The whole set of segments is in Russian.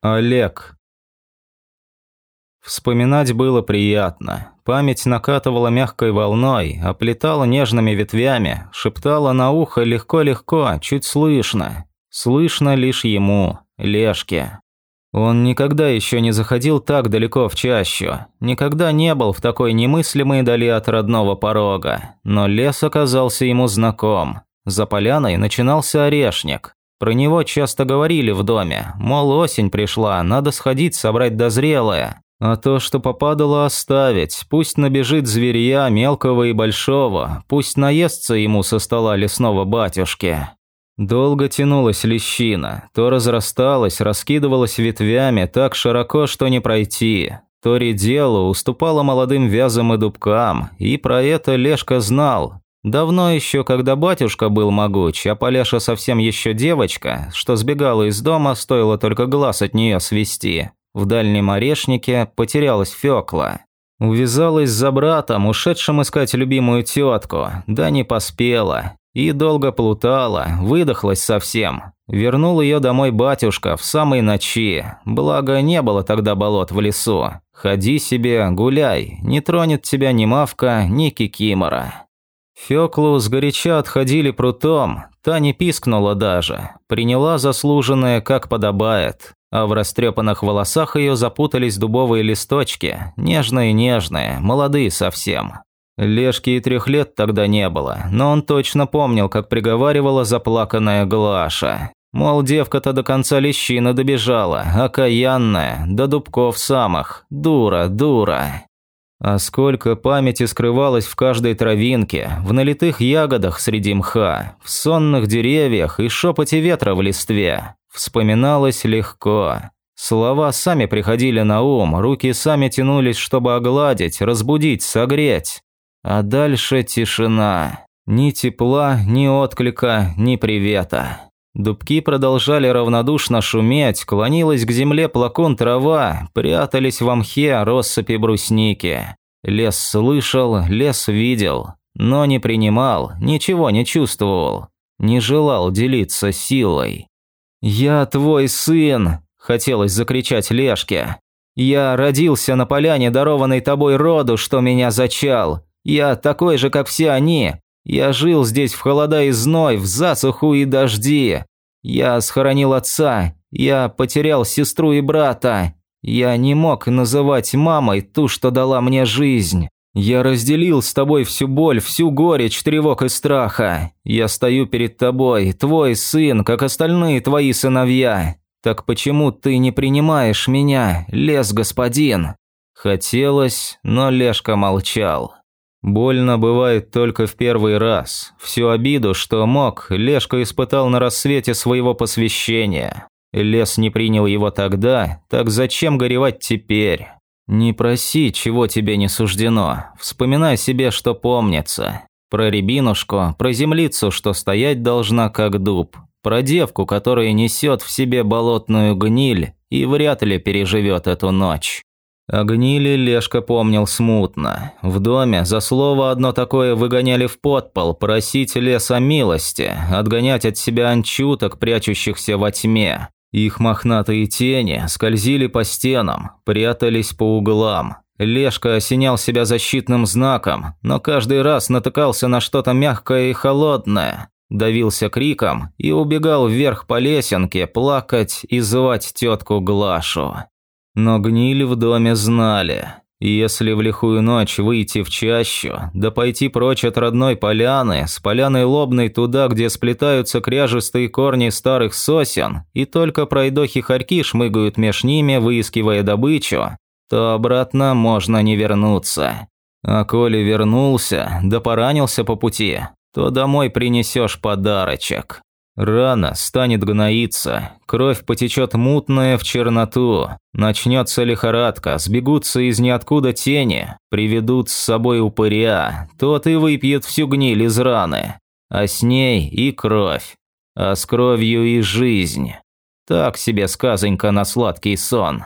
Олег. Вспоминать было приятно. Память накатывала мягкой волной, оплетала нежными ветвями, шептала на ухо легко-легко, чуть слышно. Слышно лишь ему, Лешке. Он никогда еще не заходил так далеко в чащу, никогда не был в такой немыслимой дали от родного порога, но лес оказался ему знаком. За поляной начинался орешник, про него часто говорили в доме, мол, осень пришла, надо сходить собрать дозрелое. А то, что попадало, оставить. Пусть набежит зверья мелкого и большого, пусть наестся ему со стола лесного батюшки. Долго тянулась лещина, то разрасталась, раскидывалась ветвями так широко, что не пройти. То редела, уступала молодым вязам и дубкам, и про это Лешка знал. Давно еще, когда батюшка был могуч, а Поляша совсем еще девочка, что сбегала из дома, стоило только глаз от нее свести. В дальнем орешнике потерялась Фёкла. Увязалась за братом, ушедшим искать любимую тетку, да не поспела. И долго плутала, выдохлась совсем. Вернул ее домой батюшка в самой ночи, благо не было тогда болот в лесу. Ходи себе, гуляй, не тронет тебя ни мавка, ни кикимора. Фёклу сгоряча отходили прутом, та не пискнула даже, приняла заслуженное, как подобает, а в растрепанных волосах ее запутались дубовые листочки, нежные-нежные, молодые совсем. Лешки и трех лет тогда не было, но он точно помнил, как приговаривала заплаканная Глаша. Мол, девка-то до конца лещина добежала, окаянная, до дубков самых, дура, дура. А сколько памяти скрывалось в каждой травинке, в налитых ягодах среди мха, в сонных деревьях и шепоте ветра в листве. Вспоминалось легко. Слова сами приходили на ум, руки сами тянулись, чтобы огладить, разбудить, согреть. А дальше тишина. Ни тепла, ни отклика, ни привета. Дубки продолжали равнодушно шуметь, клонилась к земле плакун трава, прятались в мхе россыпи брусники. Лес слышал, лес видел, но не принимал, ничего не чувствовал, не желал делиться силой. «Я твой сын!» – хотелось закричать Лешке. «Я родился на поляне, дарованной тобой роду, что меня зачал. Я такой же, как все они, я жил здесь в холода и зной, в засуху и дожди. Я схоронил отца, я потерял сестру и брата. Я не мог называть мамой ту, что дала мне жизнь. Я разделил с тобой всю боль, всю горечь, тревог и страха. Я стою перед тобой, твой сын, как остальные твои сыновья. Так почему ты не принимаешь меня, лес господин?» Хотелось, но Лешка молчал. Больно бывает только в первый раз. Всю обиду, что мог, Лешка испытал на рассвете своего посвящения. Лес не принял его тогда, так зачем горевать теперь? Не проси, чего тебе не суждено. Вспоминай себе, что помнится. Про рябинушку, про землицу, что стоять должна как дуб. Про девку, которая несет в себе болотную гниль и вряд ли переживет эту ночь. О гнили Лешка помнил смутно. В доме за слово одно такое выгоняли в подпол, просить лес о милости, отгонять от себя анчуток, прячущихся во тьме. Их мохнатые тени скользили по стенам, прятались по углам. Лешка осенял себя защитным знаком, но каждый раз натыкался на что-то мягкое и холодное, давился криком и убегал вверх по лесенке плакать и звать тетку Глашу. Но гнили в доме знали. Если в лихую ночь выйти в чащу, да пойти прочь от родной поляны, с поляной лобной туда, где сплетаются кряжестые корни старых сосен, и только пройдохи-хорьки шмыгают меж ними, выискивая добычу, то обратно можно не вернуться. А коли вернулся, да поранился по пути, то домой принесешь подарочек. Рана станет гноиться, кровь потечет мутная в черноту, начнется лихорадка, сбегутся из ниоткуда тени, приведут с собой упыря, тот и выпьет всю гниль из раны, а с ней и кровь, а с кровью и жизнь. Так себе сказонька на сладкий сон.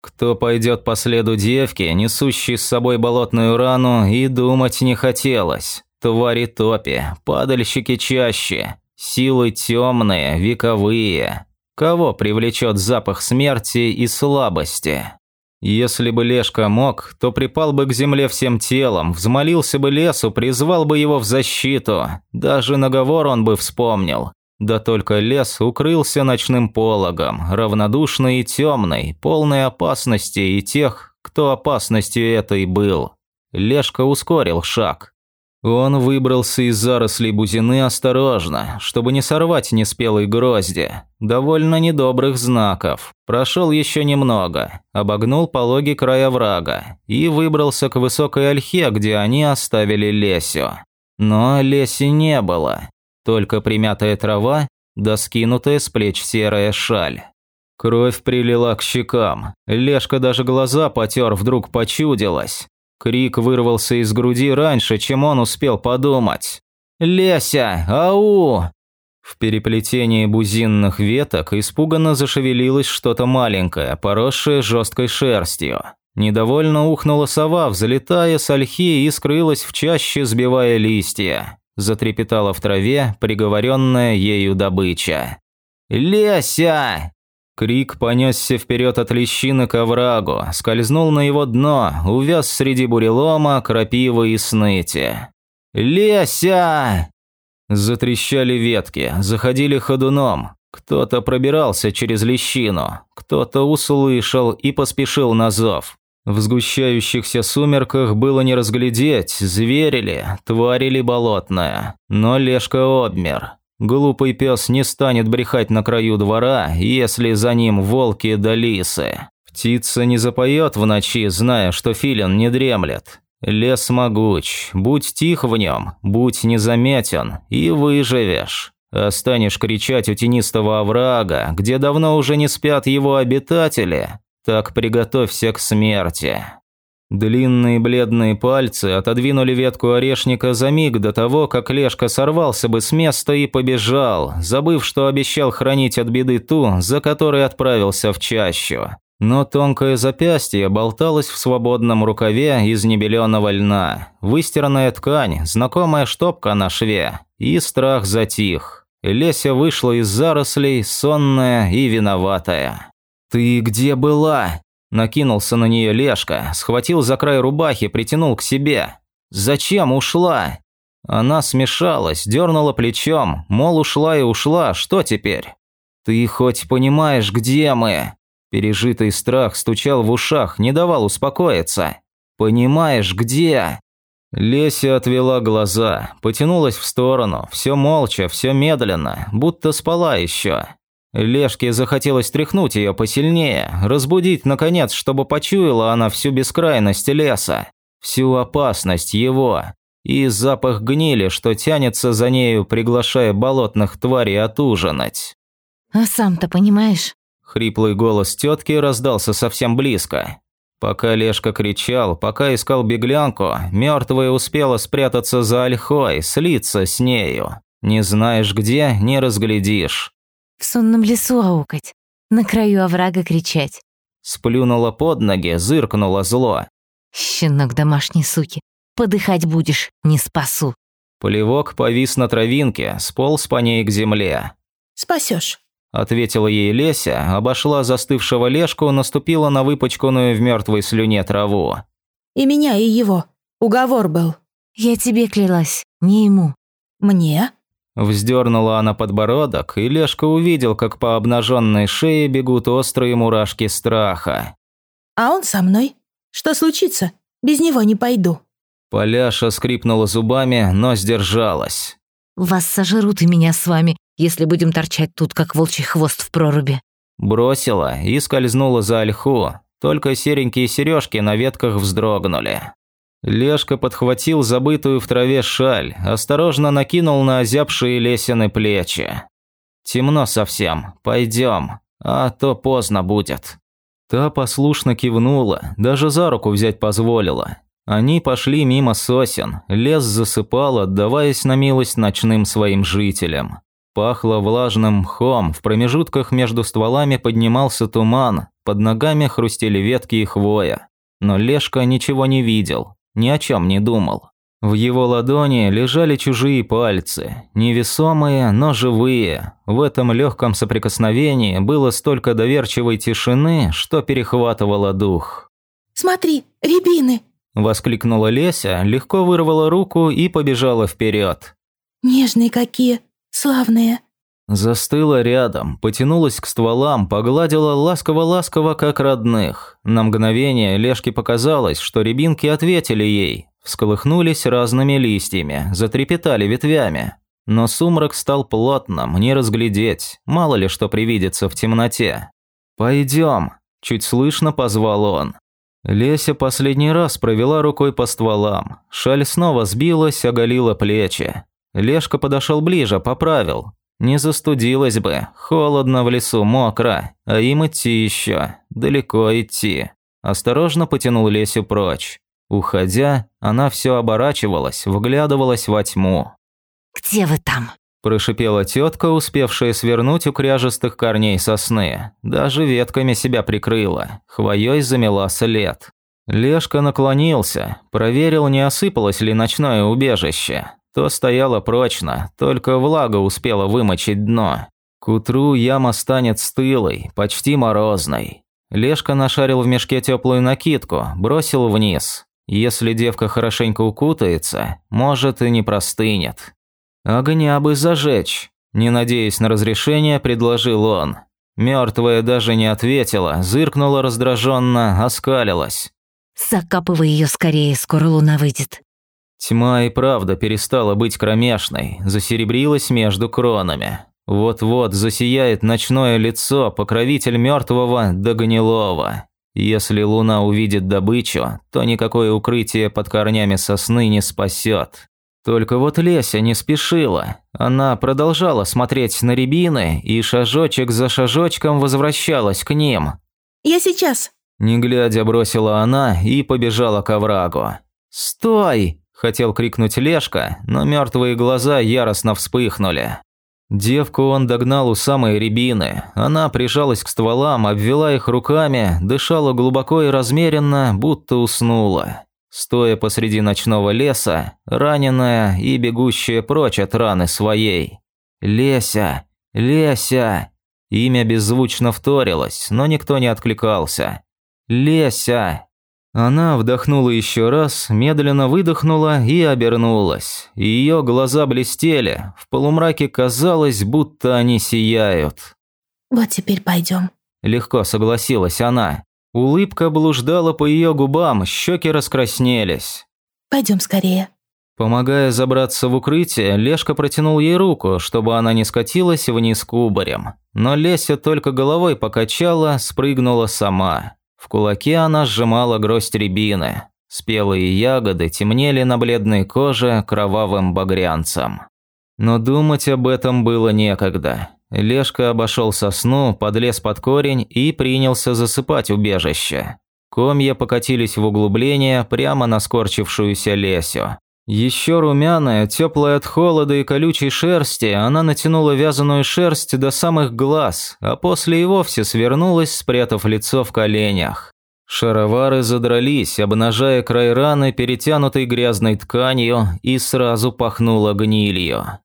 Кто пойдет по следу девки, несущей с собой болотную рану, и думать не хотелось. Твари топи, падальщики чаще, Силы темные, вековые. Кого привлечет запах смерти и слабости? Если бы Лешка мог, то припал бы к земле всем телом, взмолился бы лесу, призвал бы его в защиту. Даже наговор он бы вспомнил. Да только лес укрылся ночным пологом, равнодушный и темный, полной опасности и тех, кто опасностью этой был. Лешка ускорил шаг. Он выбрался из зарослей бузины осторожно, чтобы не сорвать неспелой грозди. Довольно недобрых знаков. Прошел еще немного, обогнул пологий край оврага и выбрался к высокой ольхе, где они оставили Лесю. Но Леси не было. Только примятая трава да скинутая с плеч серая шаль. Кровь прилила к щекам. Лешка даже глаза потер, вдруг почудилась. Крик вырвался из груди раньше, чем он успел подумать. «Леся! Ау!» В переплетении бузинных веток испуганно зашевелилось что-то маленькое, поросшее жесткой шерстью. Недовольно ухнула сова, взлетая с ольхи и скрылась в чаще, сбивая листья. Затрепетала в траве приговоренная ею добыча. «Леся!» Крик понесся вперед от лещины к оврагу, скользнул на его дно, увяз среди бурелома, крапивы и сныти. «Леся!» Затрещали ветки, заходили ходуном. Кто-то пробирался через лещину, кто-то услышал и поспешил на зов. В сгущающихся сумерках было не разглядеть, зверили, тварили болотная. Но Лешка обмер. Глупый пес не станет брехать на краю двора, если за ним волки да лисы. Птица не запоет в ночи, зная, что филин не дремлет. Лес могуч, будь тих в нем, будь незаметен, и выживешь. А станешь кричать у тенистого оврага, где давно уже не спят его обитатели, так приготовься к смерти. Длинные бледные пальцы отодвинули ветку орешника за миг до того, как Лешка сорвался бы с места и побежал, забыв, что обещал хранить от беды ту, за которой отправился в чащу. Но тонкое запястье болталось в свободном рукаве из небеленого льна, выстиранная ткань, знакомая штопка на шве, и страх затих. Леся вышла из зарослей, сонная и виноватая. «Ты где была?» Накинулся на нее Лешка, схватил за край рубахи, притянул к себе. «Зачем ушла?» Она смешалась, дернула плечом, мол, ушла и ушла, что теперь? «Ты хоть понимаешь, где мы?» Пережитый страх стучал в ушах, не давал успокоиться. «Понимаешь, где?» Леся отвела глаза, потянулась в сторону, все молча, все медленно, будто спала еще. Лешке захотелось тряхнуть ее посильнее, разбудить наконец, чтобы почуяла она всю бескрайность леса, всю опасность его и запах гнили, что тянется за нею, приглашая болотных тварей отужинать. «А сам-то понимаешь?» Хриплый голос тетки раздался совсем близко. Пока Лешка кричал, пока искал беглянку, мертвая успела спрятаться за ольхой, слиться с нею. Не знаешь где, не разглядишь. В сонном лесу аукать, на краю оврага кричать. Сплюнула под ноги, зыркнула зло. Щенок домашней суки, подыхать будешь, не спасу. Полевок повис на травинке, сполз по ней к земле. Спасешь. Ответила ей Леся, обошла застывшего Лешку, наступила на выпачканную в мертвой слюне траву. И меня, и его. Уговор был. Я тебе клялась, не ему. Мне? Вздернула она подбородок, и Лешка увидел, как по обнаженной шее бегут острые мурашки страха. «А он со мной? Что случится? Без него не пойду». Поляша скрипнула зубами, но сдержалась. «Вас сожрут и меня с вами, если будем торчать тут, как волчий хвост в проруби». Бросила и скользнула за ольху, только серенькие сережки на ветках вздрогнули. Лешка подхватил забытую в траве шаль, осторожно накинул на озябшие лесены плечи. «Темно совсем, пойдем, а то поздно будет». Та послушно кивнула, даже за руку взять позволила. Они пошли мимо сосен, лес засыпал, отдаваясь на милость ночным своим жителям. Пахло влажным мхом, в промежутках между стволами поднимался туман, под ногами хрустели ветки и хвоя. Но Лешка ничего не видел, ни о чем не думал. В его ладони лежали чужие пальцы, невесомые, но живые. В этом легком соприкосновении было столько доверчивой тишины, что перехватывало дух. «Смотри, рябины!» – воскликнула Леся, легко вырвала руку и побежала вперед. «Нежные какие, славные!» Застыла рядом, потянулась к стволам, погладила ласково-ласково, как родных. На мгновение Лешке показалось, что рябинки ответили ей, Всколыхнулись разными листьями, затрепетали ветвями. Но сумрак стал плотным, не разглядеть, мало ли что привидится в темноте. «Пойдем», – чуть слышно позвал он. Леся последний раз провела рукой по стволам. Шаль снова сбилась, оголила плечи. Лешка подошел ближе, поправил. Не застудилась бы, холодно в лесу, мокро, а им идти еще, далеко идти. Осторожно потянул Лесю прочь. Уходя, она все оборачивалась, вглядывалась во тьму. «Где вы там?» – прошипела тетка, успевшая свернуть у кряжестых корней сосны. Даже ветками себя прикрыла, хвоей замела след. Лешка наклонился, проверил, не осыпалось ли ночное убежище. То стояло прочно, только влага успела вымочить дно. К утру яма станет стылой, почти морозной. Лешка нашарил в мешке теплую накидку, бросил вниз. Если девка хорошенько укутается, может и не простынет. Огня бы зажечь, не надеясь на разрешение, предложил он. Мертвая даже не ответила, зыркнула раздраженно, оскалилась. «Закапывай ее скорее, скоро луна выйдет». Тьма и правда перестала быть кромешной, засеребрилась между кронами. Вот-вот засияет ночное лицо покровитель мертвого до гнилого. Если луна увидит добычу, то никакое укрытие под корнями сосны не спасет. Только вот Леся не спешила. Она продолжала смотреть на рябины и шажочек за шажочком возвращалась к ним. «Я сейчас!» Не глядя бросила она и побежала к оврагу. «Стой!» – хотел крикнуть Лешка, но мертвые глаза яростно вспыхнули. Девку он догнал у самой рябины. Она прижалась к стволам, обвела их руками, дышала глубоко и размеренно, будто уснула. Стоя посреди ночного леса, раненая и бегущая прочь от раны своей. «Леся! Леся!» Имя беззвучно вторилось, но никто не откликался. «Леся!» Она вдохнула еще раз, медленно выдохнула и обернулась. Ее глаза блестели, в полумраке казалось, будто они сияют. «Вот теперь пойдем», – легко согласилась она. Улыбка блуждала по ее губам, щеки раскраснелись. «Пойдем скорее». Помогая забраться в укрытие, Лешка протянул ей руку, чтобы она не скатилась вниз кубарем. Но Леся только головой покачала, спрыгнула сама. В кулаке она сжимала гроздь рябины. Спелые ягоды темнели на бледной коже кровавым багрянцем. Но думать об этом было некогда. Лешка обошел сосну, подлез под корень и принялся засыпать убежище. Комья покатились в углубление прямо на скорчившуюся Лесю. Еще румяная, теплая от холода и колючей шерсти, она натянула вязаную шерсть до самых глаз, а после и вовсе свернулась, спрятав лицо в коленях. Шаровары задрались, обнажая край раны, перетянутой грязной тканью, и сразу пахнуло гнилью.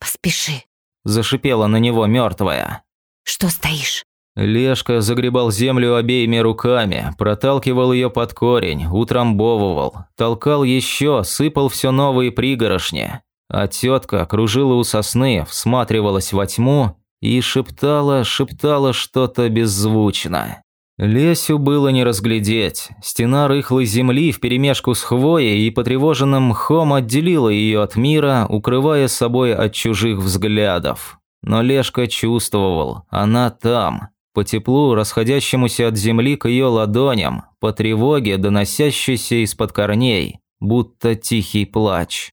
«Поспеши», – зашипела на него мертвая. «Что стоишь?» Лешка загребал землю обеими руками, проталкивал ее под корень, утрамбовывал, толкал еще, сыпал все новые пригорошни. А тетка кружила у сосны, всматривалась во тьму и шептала, шептала что-то беззвучно. Лесю было не разглядеть. Стена рыхлой земли вперемешку с хвоей и потревоженным мхом отделила ее от мира, укрывая собой от чужих взглядов. Но Лешка чувствовал, она там, по теплу, расходящемуся от земли к ее ладоням, по тревоге, доносящейся из-под корней, будто тихий плач.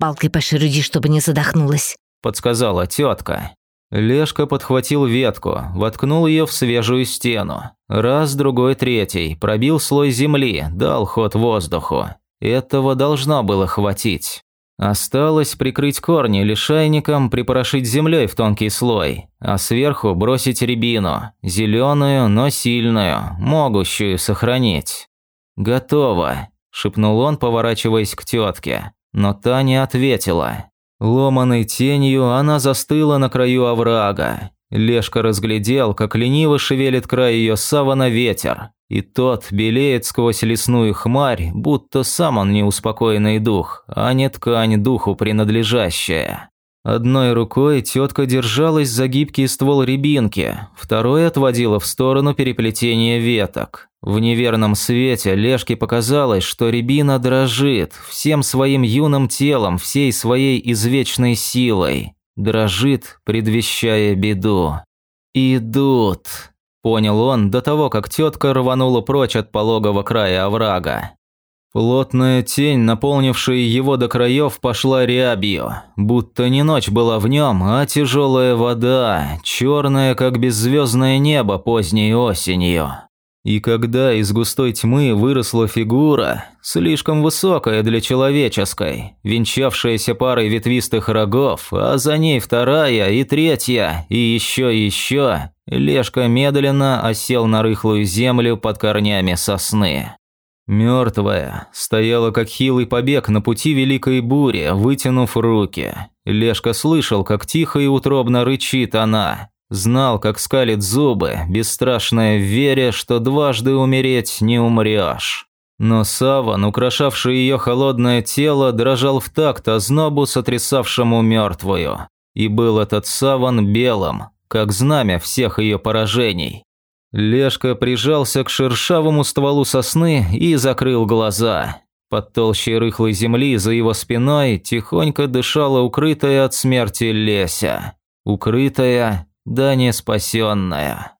«Палкой пошируди, чтобы не задохнулась», – подсказала тетка. Лешка подхватил ветку, воткнул ее в свежую стену. Раз, другой, третий, пробил слой земли, дал ход воздуху. Этого должно было хватить. Осталось прикрыть корни лишайником, припорошить землей в тонкий слой, а сверху бросить рябину, зеленую, но сильную, могущую сохранить. «Готово», – шепнул он, поворачиваясь к тетке. но та не ответила. Ломаной тенью она застыла на краю оврага. Лешка разглядел, как лениво шевелит край ее савана ветер, и тот белеет сквозь лесную хмарь, будто сам он неуспокоенный дух, а не ткань духу принадлежащая. Одной рукой тетка держалась за гибкий ствол рябинки, второй отводила в сторону переплетения веток. В неверном свете Лешке показалось, что рябина дрожит всем своим юным телом, всей своей извечной силой. Дрожит, предвещая беду. «Идут», – понял он до того, как тетка рванула прочь от пологого края оврага. Плотная тень, наполнившая его до краев, пошла рябью, будто не ночь была в нем, а тяжелая вода, черная, как беззвездное небо поздней осенью. И когда из густой тьмы выросла фигура, слишком высокая для человеческой, венчавшаяся парой ветвистых рогов, а за ней вторая и третья, и еще и еще, Лешка медленно осел на рыхлую землю под корнями сосны. Мертвая, стояла как хилый побег на пути великой бури, вытянув руки. Лешка слышал, как тихо и утробно рычит она. Знал, как скалит зубы, бесстрашная в вере, что дважды умереть не умрешь. Но саван, украшавший ее холодное тело, дрожал в такт ознобу, сотрясавшему мертвую. И был этот саван белым, как знамя всех ее поражений. Лешка прижался к шершавому стволу сосны и закрыл глаза. Под толщей рыхлой земли за его спиной тихонько дышала укрытая от смерти Леся. Укрытая, да не спасенная.